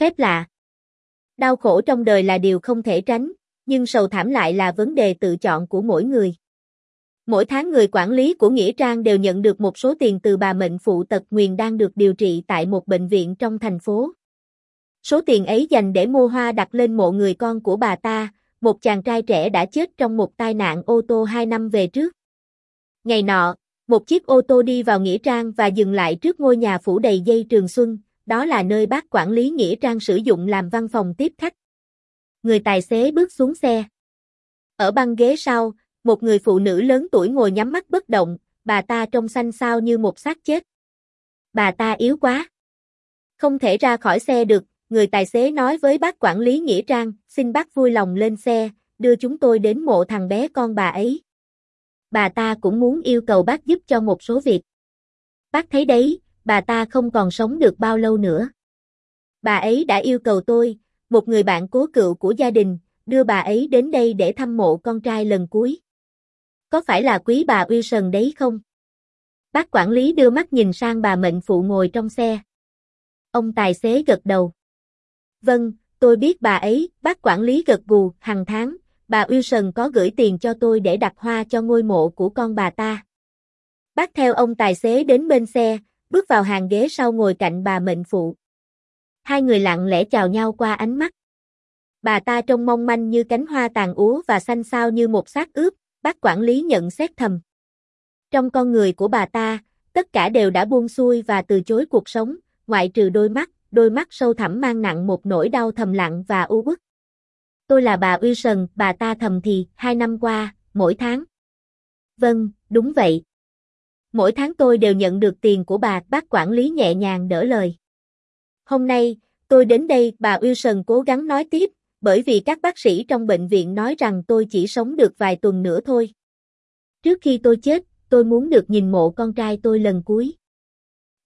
Phép lạ. Đau khổ trong đời là điều không thể tránh, nhưng sầu thảm lại là vấn đề tự chọn của mỗi người. Mỗi tháng người quản lý của Nghĩa Trang đều nhận được một số tiền từ bà mệnh phụ tật nguyền đang được điều trị tại một bệnh viện trong thành phố. Số tiền ấy dành để mua hoa đặt lên mộ người con của bà ta, một chàng trai trẻ đã chết trong một tai nạn ô tô hai năm về trước. Ngày nọ, một chiếc ô tô đi vào Nghĩa Trang và dừng lại trước ngôi nhà phủ đầy dây trường xuân, đó là nơi bác quản lý Nghĩa Trang sử dụng làm văn phòng tiếp khách. Người tài xế bước xuống xe. Ở băng ghế sau, một người phụ nữ lớn tuổi ngồi nhắm mắt bất động, bà ta trông xanh xao như một xác chết. Bà ta yếu quá. Không thể ra khỏi xe được, người tài xế nói với bác quản lý Nghĩa Trang, xin bác vui lòng lên xe, đưa chúng tôi đến mộ thằng bé con bà ấy. Bà ta cũng muốn yêu cầu bác giúp cho một số việc. Bác thấy đấy, bà ta không còn sống được bao lâu nữa. Bà ấy đã yêu cầu tôi, một người bạn cố cựu của gia đình, đưa bà ấy đến đây để thăm mộ con trai lần cuối. Có phải là quý bà Wilson đấy không? Bác quản lý đưa mắt nhìn sang bà mệnh phụ ngồi trong xe. Ông tài xế gật đầu. Vâng, tôi biết bà ấy, bác quản lý gật gù, hàng tháng, bà Wilson có gửi tiền cho tôi để đặt hoa cho ngôi mộ của con bà ta. Bác theo ông tài xế đến bên xe, bước vào hàng ghế sau ngồi cạnh bà mệnh phụ. Hai người lặng lẽ chào nhau qua ánh mắt. Bà ta trông mong manh như cánh hoa tàn úa và xanh xao như một xác ướp, bác quản lý nhận xét thầm. Trong con người của bà ta, tất cả đều đã buông xuôi và từ chối cuộc sống, ngoại trừ đôi mắt, đôi mắt sâu thẳm mang nặng một nỗi đau thầm lặng và u uất. Tôi là bà Wilson, bà ta thầm thì, hai năm qua, mỗi tháng. Vâng, đúng vậy. Mỗi tháng tôi đều nhận được tiền của bà, bác quản lý nhẹ nhàng đỡ lời. Hôm nay, tôi đến đây, bà Wilson cố gắng nói tiếp, bởi vì các bác sĩ trong bệnh viện nói rằng tôi chỉ sống được vài tuần nữa thôi. Trước khi tôi chết, tôi muốn được nhìn mộ con trai tôi lần cuối.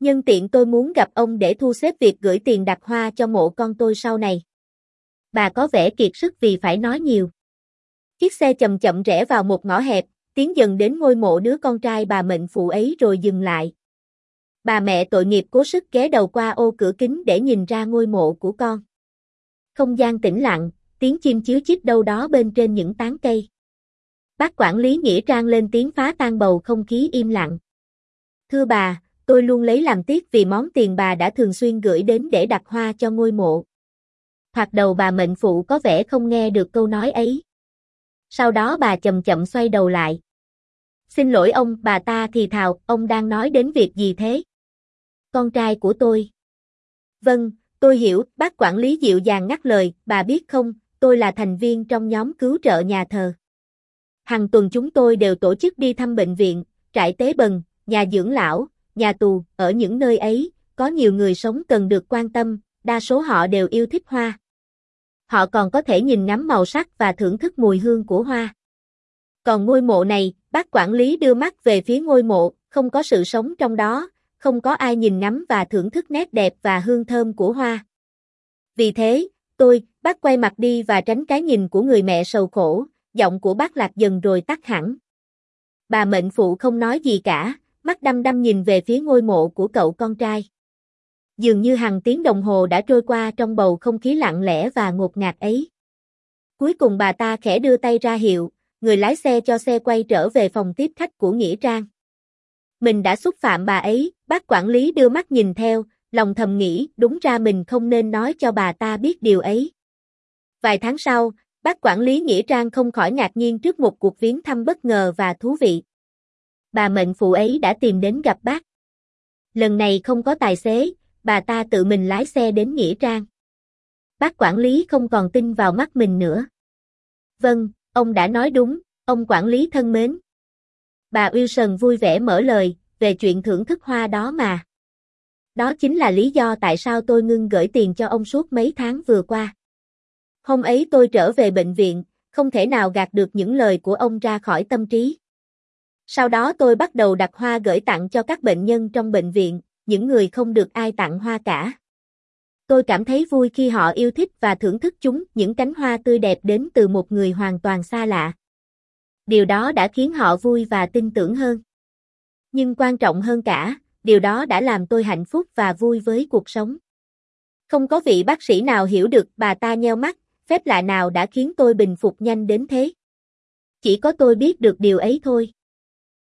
Nhân tiện tôi muốn gặp ông để thu xếp việc gửi tiền đặt hoa cho mộ con tôi sau này. Bà có vẻ kiệt sức vì phải nói nhiều. Chiếc xe chậm chậm rẽ vào một ngõ hẹp, tiến dần đến ngôi mộ đứa con trai bà mệnh phụ ấy rồi dừng lại. Bà mẹ tội nghiệp cố sức ghé đầu qua ô cửa kính để nhìn ra ngôi mộ của con. Không gian tĩnh lặng, tiếng chim chiếu chít đâu đó bên trên những tán cây. Bác quản lý Nghĩa Trang lên tiếng phá tan bầu không khí im lặng. Thưa bà, tôi luôn lấy làm tiếc vì món tiền bà đã thường xuyên gửi đến để đặt hoa cho ngôi mộ. Thoạt đầu bà mệnh phụ có vẻ không nghe được câu nói ấy. Sau đó bà chậm chậm xoay đầu lại. Xin lỗi ông, bà ta thì thào, ông đang nói đến việc gì thế? Con trai của tôi. Vâng, tôi hiểu, bác quản lý dịu dàng ngắt lời, bà biết không, tôi là thành viên trong nhóm cứu trợ nhà thờ. Hàng tuần chúng tôi đều tổ chức đi thăm bệnh viện, trại tế bần, nhà dưỡng lão, nhà tù, ở những nơi ấy, có nhiều người sống cần được quan tâm, đa số họ đều yêu thích hoa. Họ còn có thể nhìn ngắm màu sắc và thưởng thức mùi hương của hoa. Còn ngôi mộ này, bác quản lý đưa mắt về phía ngôi mộ, không có sự sống trong đó, không có ai nhìn ngắm và thưởng thức nét đẹp và hương thơm của hoa. Vì thế, tôi, bác quay mặt đi và tránh cái nhìn của người mẹ sầu khổ, giọng của bác lạc dần rồi tắt hẳn. Bà mệnh phụ không nói gì cả, mắt đăm đăm nhìn về phía ngôi mộ của cậu con trai. Dường như hàng tiếng đồng hồ đã trôi qua trong bầu không khí lặng lẽ và ngột ngạt ấy. Cuối cùng bà ta khẽ đưa tay ra hiệu, người lái xe cho xe quay trở về phòng tiếp khách của Nghĩa Trang. Mình đã xúc phạm bà ấy, bác quản lý đưa mắt nhìn theo, lòng thầm nghĩ đúng ra mình không nên nói cho bà ta biết điều ấy. Vài tháng sau, bác quản lý Nghĩa Trang không khỏi ngạc nhiên trước một cuộc viếng thăm bất ngờ và thú vị. Bà mệnh phụ ấy đã tìm đến gặp bác. Lần này không có tài xế, bà ta tự mình lái xe đến Nghĩa Trang. Bác quản lý không còn tin vào mắt mình nữa. Vâng, ông đã nói đúng, ông quản lý thân mến. Bà Wilson vui vẻ mở lời, về chuyện thưởng thức hoa đó mà. Đó chính là lý do tại sao tôi ngưng gửi tiền cho ông suốt mấy tháng vừa qua. Hôm ấy tôi trở về bệnh viện, không thể nào gạt được những lời của ông ra khỏi tâm trí. Sau đó tôi bắt đầu đặt hoa gửi tặng cho các bệnh nhân trong bệnh viện, những người không được ai tặng hoa cả. Tôi cảm thấy vui khi họ yêu thích và thưởng thức chúng, những cánh hoa tươi đẹp đến từ một người hoàn toàn xa lạ. Điều đó đã khiến họ vui và tin tưởng hơn. Nhưng quan trọng hơn cả, điều đó đã làm tôi hạnh phúc và vui với cuộc sống. Không có vị bác sĩ nào hiểu được bà ta nheo mắt, phép lạ nào đã khiến tôi bình phục nhanh đến thế. Chỉ có tôi biết được điều ấy thôi.